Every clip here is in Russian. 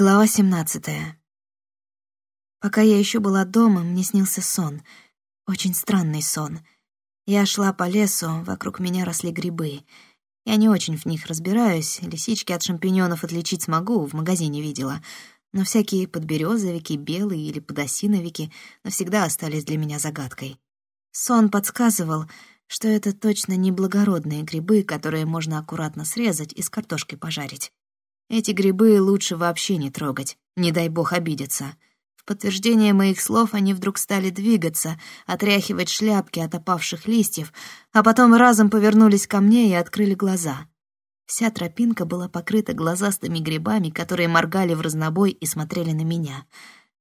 Глава 17. Пока я еще была дома, мне снился сон. Очень странный сон. Я шла по лесу, вокруг меня росли грибы. Я не очень в них разбираюсь, лисички от шампиньонов отличить смогу, в магазине видела. Но всякие подберезовики, белые или подосиновики навсегда остались для меня загадкой. Сон подсказывал, что это точно не благородные грибы, которые можно аккуратно срезать и с картошкой пожарить. Эти грибы лучше вообще не трогать, не дай бог обидеться. В подтверждение моих слов они вдруг стали двигаться, отряхивать шляпки от опавших листьев, а потом разом повернулись ко мне и открыли глаза. Вся тропинка была покрыта глазастыми грибами, которые моргали в разнобой и смотрели на меня.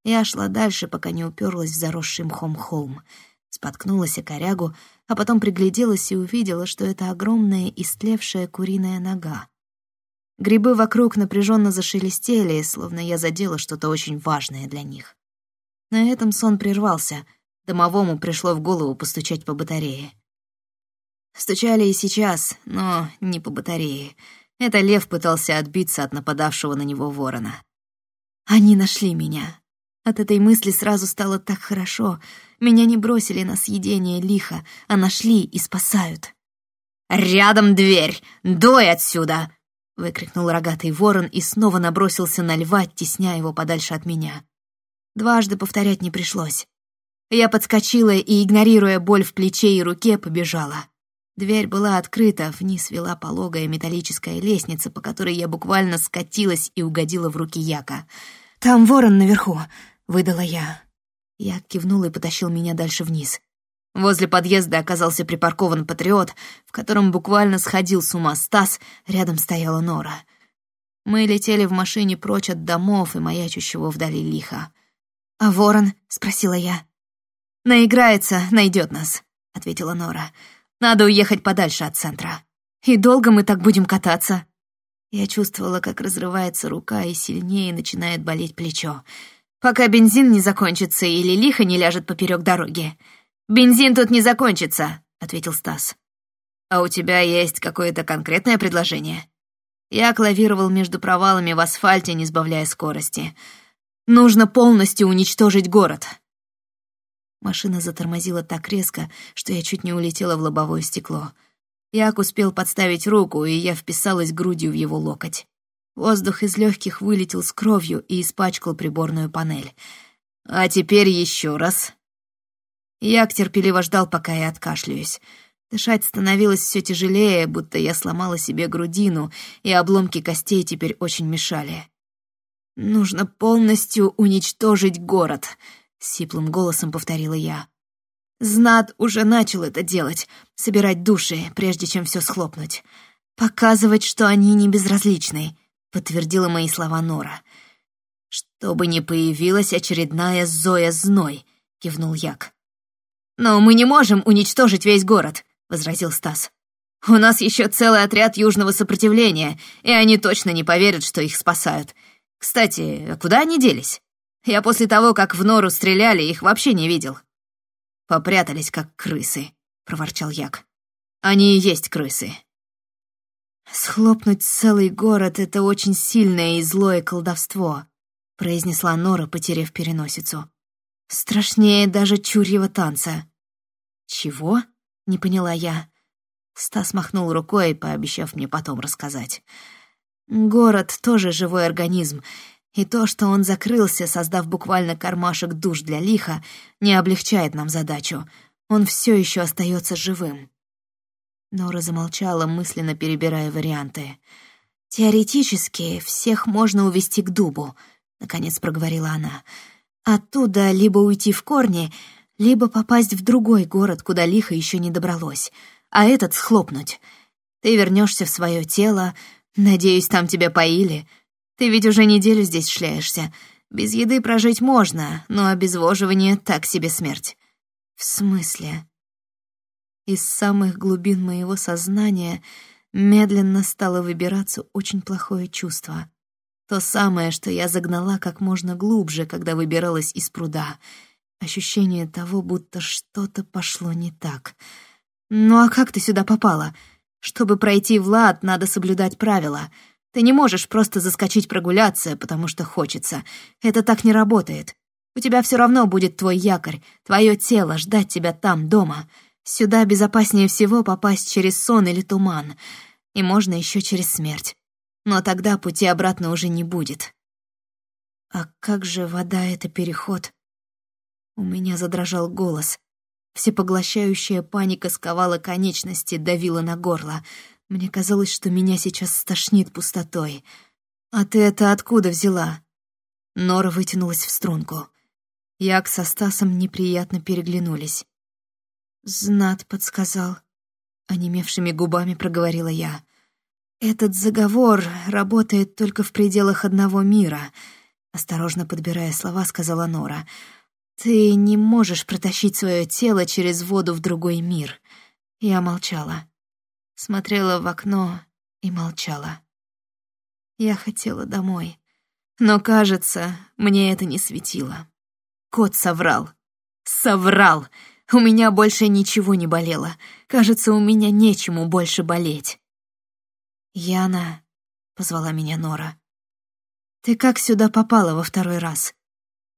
Я шла дальше, пока не уперлась в заросший мхом холм. Споткнулась о корягу, а потом пригляделась и увидела, что это огромная истлевшая куриная нога. Грибы вокруг напряженно зашелестели, словно я задела что-то очень важное для них. На этом сон прервался. Домовому пришло в голову постучать по батарее. Стучали и сейчас, но не по батарее. Это лев пытался отбиться от нападавшего на него ворона. Они нашли меня. От этой мысли сразу стало так хорошо. Меня не бросили на съедение лихо, а нашли и спасают. «Рядом дверь! Дой отсюда!» Выкрикнул рогатый ворон и снова набросился на льва, тесняя его подальше от меня. Дважды повторять не пришлось. Я подскочила и, игнорируя боль в плече и руке, побежала. Дверь была открыта, вниз вела пологая металлическая лестница, по которой я буквально скатилась и угодила в руки Яка. «Там ворон наверху», — выдала я. Як кивнул и потащил меня дальше вниз. Возле подъезда оказался припаркован патриот, в котором буквально сходил с ума Стас, рядом стояла Нора. Мы летели в машине прочь от домов и маячущего вдали лиха. «А ворон?» — спросила я. «Наиграется, найдет нас», — ответила Нора. «Надо уехать подальше от центра. И долго мы так будем кататься?» Я чувствовала, как разрывается рука и сильнее начинает болеть плечо. «Пока бензин не закончится или лихо не ляжет поперек дороги», «Бензин тут не закончится», — ответил Стас. «А у тебя есть какое-то конкретное предложение?» Я клавировал между провалами в асфальте, не сбавляя скорости. «Нужно полностью уничтожить город». Машина затормозила так резко, что я чуть не улетела в лобовое стекло. Як успел подставить руку, и я вписалась грудью в его локоть. Воздух из легких вылетел с кровью и испачкал приборную панель. «А теперь еще раз», Як терпеливо ждал, пока я откашляюсь. Дышать становилось все тяжелее, будто я сломала себе грудину, и обломки костей теперь очень мешали. «Нужно полностью уничтожить город», — сиплым голосом повторила я. Знат уже начал это делать, собирать души, прежде чем все схлопнуть. Показывать, что они не безразличны, подтвердила мои слова Нора. «Чтобы не появилась очередная Зоя Зной», — кивнул Як. «Но мы не можем уничтожить весь город», — возразил Стас. «У нас еще целый отряд южного сопротивления, и они точно не поверят, что их спасают. Кстати, куда они делись? Я после того, как в нору стреляли, их вообще не видел». «Попрятались, как крысы», — проворчал Як. «Они и есть крысы». «Схлопнуть целый город — это очень сильное и злое колдовство», — произнесла Нора, потеряв переносицу. «Страшнее даже чурьего танца». «Чего?» — не поняла я. Стас махнул рукой, пообещав мне потом рассказать. «Город тоже живой организм, и то, что он закрылся, создав буквально кармашек душ для лиха, не облегчает нам задачу. Он все еще остается живым». Нора замолчала, мысленно перебирая варианты. «Теоретически всех можно увести к дубу», — наконец проговорила она. «Оттуда либо уйти в корни, либо попасть в другой город, куда лихо еще не добралось, а этот схлопнуть. Ты вернешься в свое тело, надеюсь, там тебя поили. Ты ведь уже неделю здесь шляешься. Без еды прожить можно, но обезвоживание — так себе смерть. В смысле? Из самых глубин моего сознания медленно стало выбираться очень плохое чувство. То самое, что я загнала как можно глубже, когда выбиралась из пруда — Ощущение того, будто что-то пошло не так. «Ну а как ты сюда попала? Чтобы пройти в лад, надо соблюдать правила. Ты не можешь просто заскочить прогуляться, потому что хочется. Это так не работает. У тебя все равно будет твой якорь, твое тело ждать тебя там, дома. Сюда безопаснее всего попасть через сон или туман. И можно еще через смерть. Но тогда пути обратно уже не будет. А как же вода — это переход? У меня задрожал голос. Всепоглощающая паника сковала конечности, давила на горло. Мне казалось, что меня сейчас стошнит пустотой. «А ты это откуда взяла?» Нора вытянулась в струнку. Як со Стасом неприятно переглянулись. «Знат подсказал», — онемевшими губами проговорила я. «Этот заговор работает только в пределах одного мира», — осторожно подбирая слова, сказала Нора. «Ты не можешь протащить свое тело через воду в другой мир». Я молчала смотрела в окно и молчала. Я хотела домой, но, кажется, мне это не светило. Кот соврал. Соврал! У меня больше ничего не болело. Кажется, у меня нечему больше болеть. «Яна», — позвала меня Нора, — «ты как сюда попала во второй раз?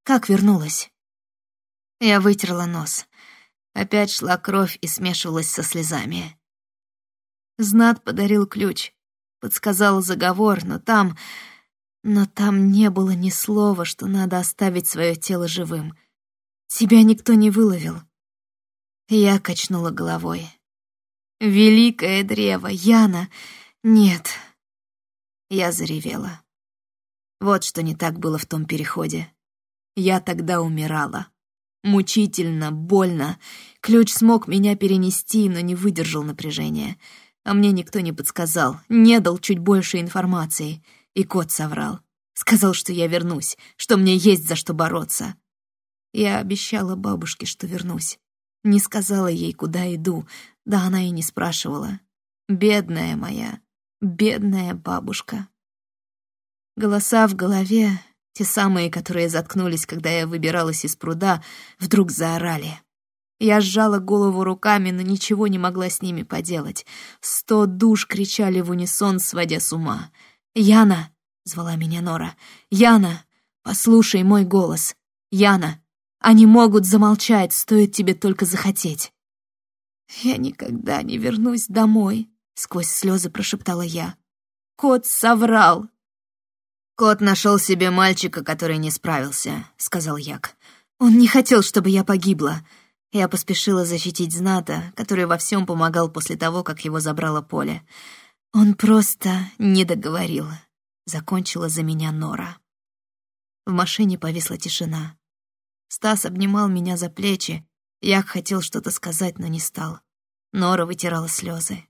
Как вернулась?» Я вытерла нос. Опять шла кровь и смешивалась со слезами. Знат подарил ключ, подсказал заговор, но там... Но там не было ни слова, что надо оставить свое тело живым. Тебя никто не выловил. Я качнула головой. «Великое древо, Яна! Нет!» Я заревела. Вот что не так было в том переходе. Я тогда умирала. Мучительно, больно. Ключ смог меня перенести, но не выдержал напряжения. А мне никто не подсказал, не дал чуть больше информации. И кот соврал. Сказал, что я вернусь, что мне есть за что бороться. Я обещала бабушке, что вернусь. Не сказала ей, куда иду, да она и не спрашивала. Бедная моя, бедная бабушка. Голоса в голове, те самые, которые заткнулись, когда я выбиралась из пруда, вдруг заорали. Я сжала голову руками, но ничего не могла с ними поделать. Сто душ кричали в унисон, сводя с ума. «Яна!» — звала меня Нора. «Яна! Послушай мой голос! Яна! Они могут замолчать, стоит тебе только захотеть!» «Я никогда не вернусь домой», — сквозь слезы прошептала я. «Кот соврал!» «Кот нашел себе мальчика, который не справился», — сказал Як. «Он не хотел, чтобы я погибла. Я поспешила защитить Зната, который во всем помогал после того, как его забрало поле. Он просто не договорил. Закончила за меня Нора. В машине повисла тишина. Стас обнимал меня за плечи. Я хотел что-то сказать, но не стал. Нора вытирала слезы.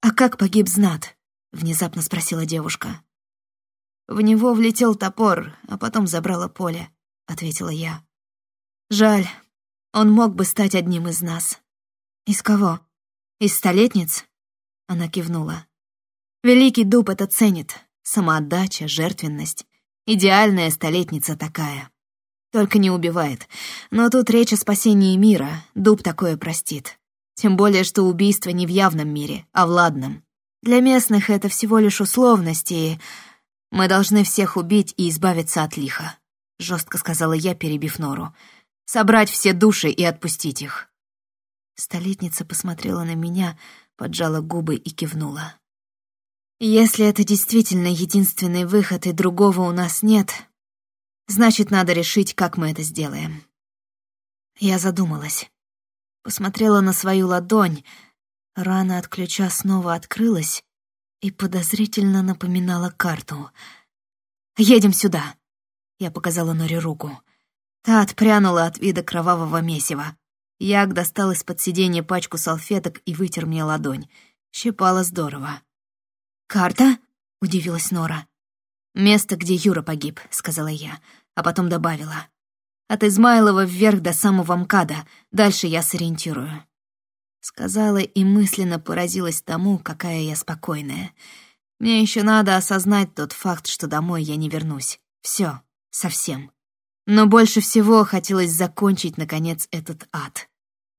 «А как погиб Знат?» — внезапно спросила девушка. «В него влетел топор, а потом забрало поле», — ответила я. «Жаль, он мог бы стать одним из нас. Из кого? Из столетниц? Она кивнула. Великий дуб это ценит. Самоотдача, жертвенность. Идеальная столетница такая. Только не убивает. Но тут речь о спасении мира. Дуб такое простит. Тем более, что убийство не в явном мире, а в ладном. Для местных это всего лишь условности, и мы должны всех убить и избавиться от лиха», — жестко сказала я, перебив Нору собрать все души и отпустить их. Столетница посмотрела на меня, поджала губы и кивнула. «Если это действительно единственный выход и другого у нас нет, значит, надо решить, как мы это сделаем». Я задумалась. Посмотрела на свою ладонь. Рана от ключа снова открылась и подозрительно напоминала карту. «Едем сюда!» Я показала Норе руку. Та отпрянула от вида кровавого месива. Як достал из-под сиденья пачку салфеток и вытер мне ладонь. Щипало здорово. «Карта?» — удивилась Нора. «Место, где Юра погиб», — сказала я, а потом добавила. «От Измайлова вверх до самого МКАДа, дальше я сориентирую». Сказала и мысленно поразилась тому, какая я спокойная. Мне еще надо осознать тот факт, что домой я не вернусь. Все, совсем. Но больше всего хотелось закончить, наконец, этот ад.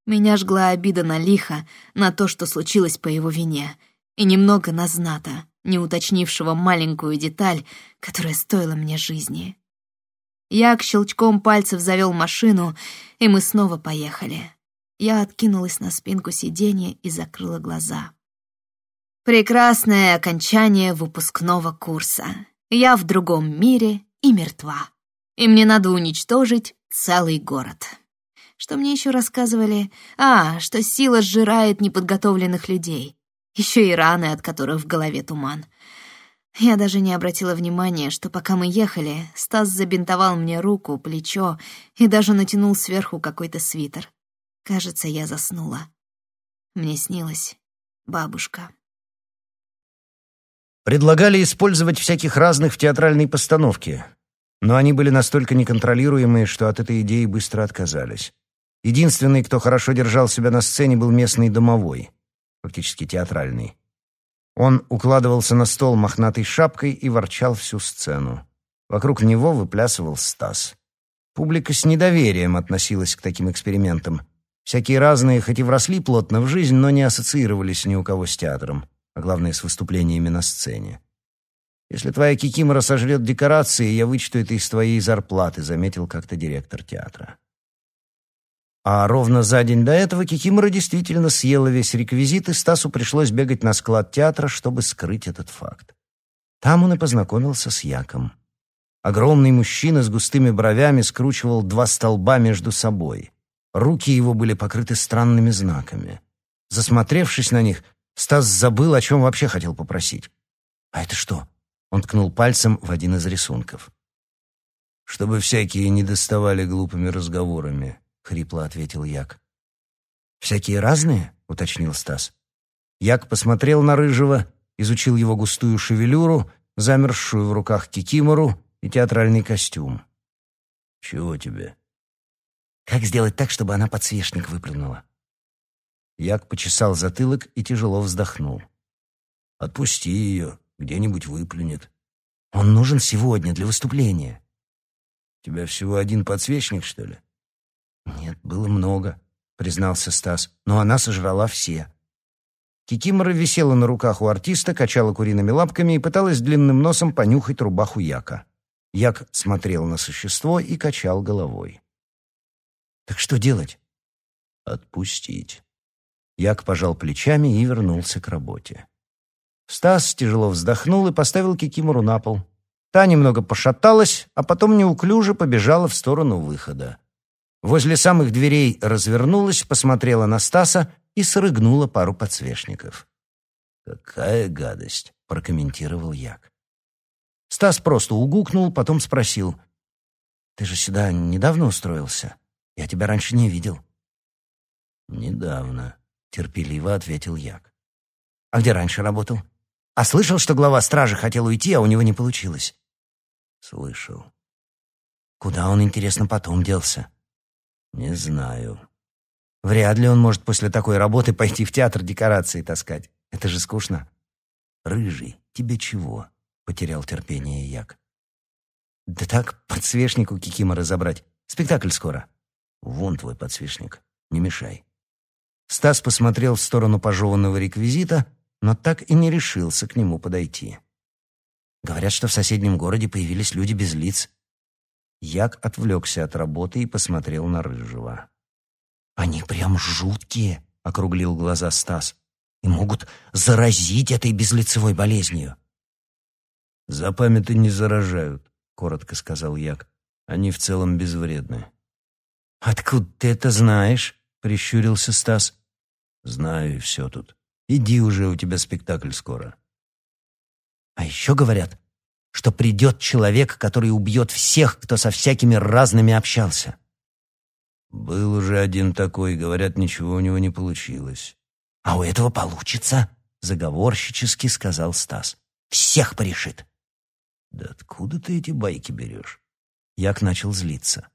Меня жгла обида на Лиха, на то, что случилось по его вине, и немного на Зната, не уточнившего маленькую деталь, которая стоила мне жизни. Як щелчком пальцев завел машину, и мы снова поехали. Я откинулась на спинку сиденья и закрыла глаза. Прекрасное окончание выпускного курса. Я в другом мире и мертва. И мне надо уничтожить целый город. Что мне еще рассказывали? А, что сила сжирает неподготовленных людей. Еще и раны, от которых в голове туман. Я даже не обратила внимания, что пока мы ехали, Стас забинтовал мне руку, плечо и даже натянул сверху какой-то свитер. Кажется, я заснула. Мне снилась бабушка. Предлагали использовать всяких разных в театральной постановке, но они были настолько неконтролируемые, что от этой идеи быстро отказались. Единственный, кто хорошо держал себя на сцене, был местный домовой, фактически театральный. Он укладывался на стол мохнатой шапкой и ворчал всю сцену. Вокруг него выплясывал Стас. Публика с недоверием относилась к таким экспериментам. Всякие разные, хоть и вросли плотно в жизнь, но не ассоциировались ни у кого с театром, а главное, с выступлениями на сцене. «Если твоя кикимора сожрет декорации, я вычту это из твоей зарплаты», — заметил как-то директор театра. А ровно за день до этого Кикимора действительно съела весь реквизит, и Стасу пришлось бегать на склад театра, чтобы скрыть этот факт. Там он и познакомился с Яком. Огромный мужчина с густыми бровями скручивал два столба между собой. Руки его были покрыты странными знаками. Засмотревшись на них, Стас забыл, о чем вообще хотел попросить. «А это что?» Он ткнул пальцем в один из рисунков. «Чтобы всякие не доставали глупыми разговорами», — хрипло ответил Як. «Всякие разные?» — уточнил Стас. Як посмотрел на Рыжего, изучил его густую шевелюру, замерзшую в руках кикимору и театральный костюм. «Чего тебе?» «Как сделать так, чтобы она подсвечник выплюнула?» Як почесал затылок и тяжело вздохнул. «Отпусти ее, где-нибудь выплюнет. Он нужен сегодня для выступления». «У тебя всего один подсвечник, что ли?» «Нет, было много», — признался Стас, «но она сожрала все». Кикимора висела на руках у артиста, качала куриными лапками и пыталась длинным носом понюхать рубаху Яка. Як смотрел на существо и качал головой. «Так что делать?» «Отпустить». Як пожал плечами и вернулся к работе. Стас тяжело вздохнул и поставил Кикимору на пол. Та немного пошаталась, а потом неуклюже побежала в сторону выхода. Возле самых дверей развернулась, посмотрела на Стаса и срыгнула пару подсвечников. «Какая гадость!» — прокомментировал Як. Стас просто угукнул, потом спросил. «Ты же сюда недавно устроился? Я тебя раньше не видел». «Недавно», — терпеливо ответил Як. «А где раньше работал? А слышал, что глава стражи хотел уйти, а у него не получилось?» «Слышал». «Куда он, интересно, потом делся?» Не знаю. Вряд ли он может после такой работы пойти в театр декорации таскать. Это же скучно. Рыжий, тебе чего? Потерял терпение Як. Да так, подсвечник у Кикима разобрать. Спектакль скоро. Вон твой подсвечник. Не мешай. Стас посмотрел в сторону пожеванного реквизита, но так и не решился к нему подойти. Говорят, что в соседнем городе появились люди без лиц, Як отвлекся от работы и посмотрел на Рыжего. «Они прям жуткие», — округлил глаза Стас, «и могут заразить этой безлицевой болезнью». «Запамяты не заражают», — коротко сказал Як. «Они в целом безвредны». «Откуда ты это знаешь?» — прищурился Стас. «Знаю, и все тут. Иди уже, у тебя спектакль скоро». «А еще говорят, что придет человек, который убьет всех, кто со всякими разными общался. Был уже один такой, говорят, ничего у него не получилось. А у этого получится, заговорщически сказал Стас. Всех порешит. Да откуда ты эти байки берешь? Як начал злиться.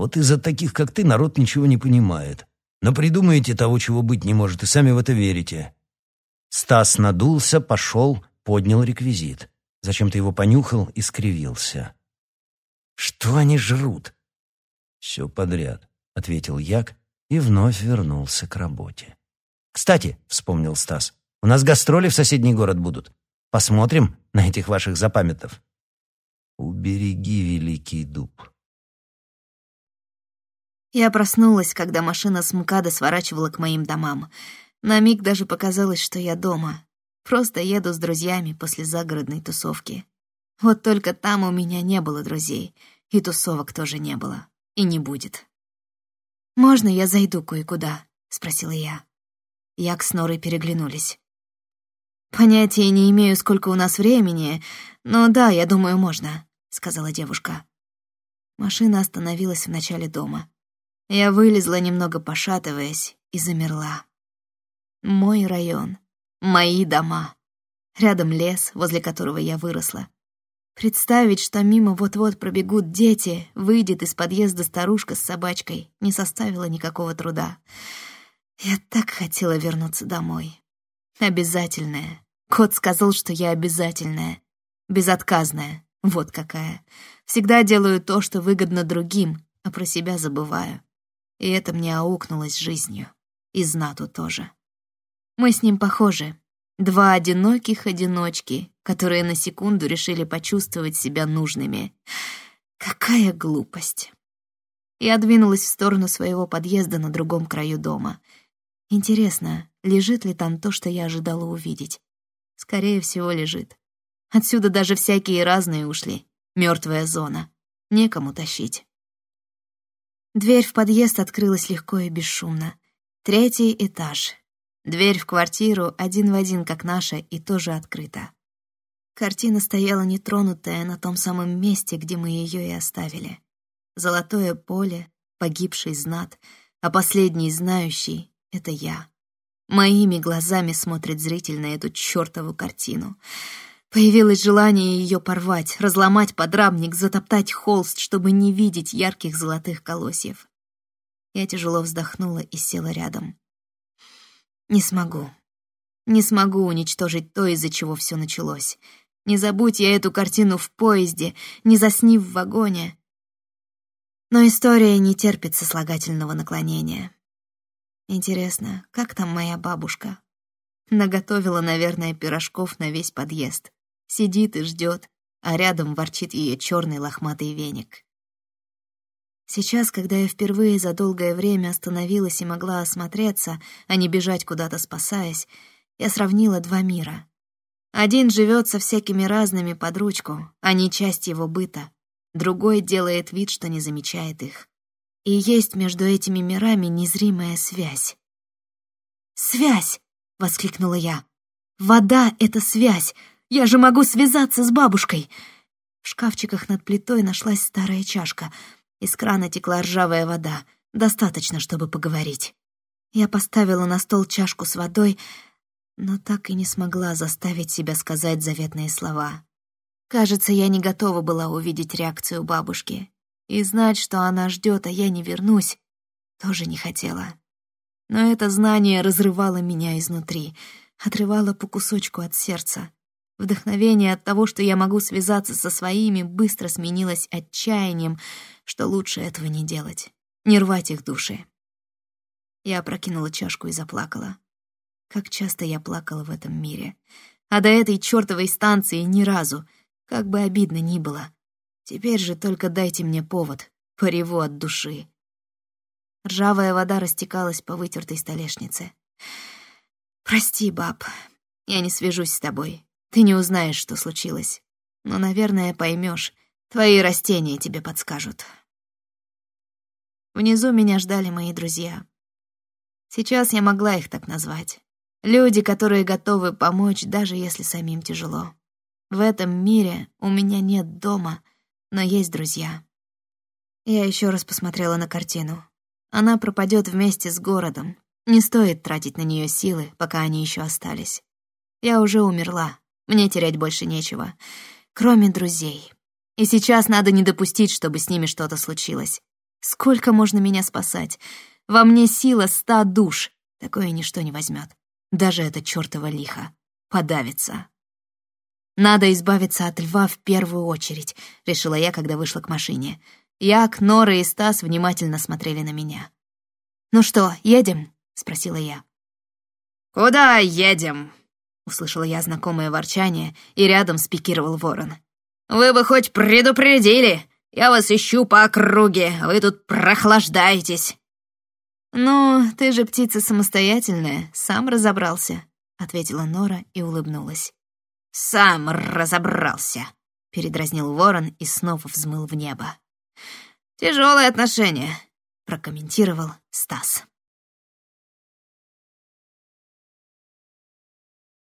Вот из-за таких, как ты, народ ничего не понимает. Но придумаете того, чего быть не может, и сами в это верите. Стас надулся, пошел, поднял реквизит. Зачем-то его понюхал и скривился. «Что они жрут?» «Все подряд», — ответил Як и вновь вернулся к работе. «Кстати», — вспомнил Стас, — «у нас гастроли в соседний город будут. Посмотрим на этих ваших запамятов. Убереги великий дуб. Я проснулась, когда машина с МКАДа сворачивала к моим домам. На миг даже показалось, что я дома. Просто еду с друзьями после загородной тусовки. Вот только там у меня не было друзей, и тусовок тоже не было, и не будет. «Можно я зайду кое-куда?» — спросила я. Як с Норой переглянулись. «Понятия не имею, сколько у нас времени, но да, я думаю, можно», — сказала девушка. Машина остановилась в начале дома. Я вылезла, немного пошатываясь, и замерла. Мой район, мои дома. Рядом лес, возле которого я выросла. Представить, что мимо вот-вот пробегут дети, выйдет из подъезда старушка с собачкой, не составило никакого труда. Я так хотела вернуться домой. Обязательная. Кот сказал, что я обязательная. Безотказная. Вот какая. Всегда делаю то, что выгодно другим, а про себя забываю. И это мне аукнулось жизнью. И знату тоже. Мы с ним похожи. Два одиноких одиночки, которые на секунду решили почувствовать себя нужными. Какая глупость. Я двинулась в сторону своего подъезда на другом краю дома. Интересно, лежит ли там то, что я ожидала увидеть? Скорее всего, лежит. Отсюда даже всякие разные ушли. Мертвая зона. Некому тащить. Дверь в подъезд открылась легко и бесшумно. Третий этаж. Дверь в квартиру один в один, как наша, и тоже открыта. Картина стояла нетронутая на том самом месте, где мы ее и оставили. Золотое поле, погибший знат, а последний знающий — это я. Моими глазами смотрит зритель на эту чёртову картину. Появилось желание ее порвать, разломать подрамник, затоптать холст, чтобы не видеть ярких золотых колосьев. Я тяжело вздохнула и села рядом. Не смогу. Не смогу уничтожить то, из-за чего все началось. Не забудь я эту картину в поезде, не засни в вагоне. Но история не терпит сослагательного наклонения. Интересно, как там моя бабушка? Наготовила, наверное, пирожков на весь подъезд. Сидит и ждет, а рядом ворчит ее черный лохматый веник. Сейчас, когда я впервые за долгое время остановилась и могла осмотреться, а не бежать куда-то спасаясь, я сравнила два мира. Один живет со всякими разными под ручку, они часть его быта. Другой делает вид, что не замечает их. И есть между этими мирами незримая связь. «Связь!» — воскликнула я. «Вода — это связь! Я же могу связаться с бабушкой!» В шкафчиках над плитой нашлась старая чашка — из крана текла ржавая вода, достаточно, чтобы поговорить. Я поставила на стол чашку с водой, но так и не смогла заставить себя сказать заветные слова. Кажется, я не готова была увидеть реакцию бабушки. И знать, что она ждет, а я не вернусь, тоже не хотела. Но это знание разрывало меня изнутри, отрывало по кусочку от сердца. Вдохновение от того, что я могу связаться со своими, быстро сменилось отчаянием, что лучше этого не делать, не рвать их души. Я опрокинула чашку и заплакала. Как часто я плакала в этом мире. А до этой чёртовой станции ни разу, как бы обидно ни было. Теперь же только дайте мне повод, пореву от души. Ржавая вода растекалась по вытертой столешнице. «Прости, баб, я не свяжусь с тобой. Ты не узнаешь, что случилось. Но, наверное, поймешь. Твои растения тебе подскажут. Внизу меня ждали мои друзья. Сейчас я могла их так назвать. Люди, которые готовы помочь, даже если самим тяжело. В этом мире у меня нет дома, но есть друзья. Я еще раз посмотрела на картину. Она пропадет вместе с городом. Не стоит тратить на нее силы, пока они еще остались. Я уже умерла, мне терять больше нечего, кроме друзей. И сейчас надо не допустить, чтобы с ними что-то случилось. Сколько можно меня спасать? Во мне сила ста душ. Такое ничто не возьмет. Даже это чёртово лихо. Подавится. Надо избавиться от льва в первую очередь, решила я, когда вышла к машине. Як, Нора и Стас внимательно смотрели на меня. «Ну что, едем?» — спросила я. «Куда едем?» Услышала я знакомое ворчание, и рядом спикировал ворон. «Вы бы хоть предупредили! Я вас ищу по округе, вы тут прохлаждаетесь!» «Ну, ты же птица самостоятельная, сам разобрался», — ответила Нора и улыбнулась. «Сам разобрался», — передразнил ворон и снова взмыл в небо. «Тяжелые отношения», — прокомментировал Стас.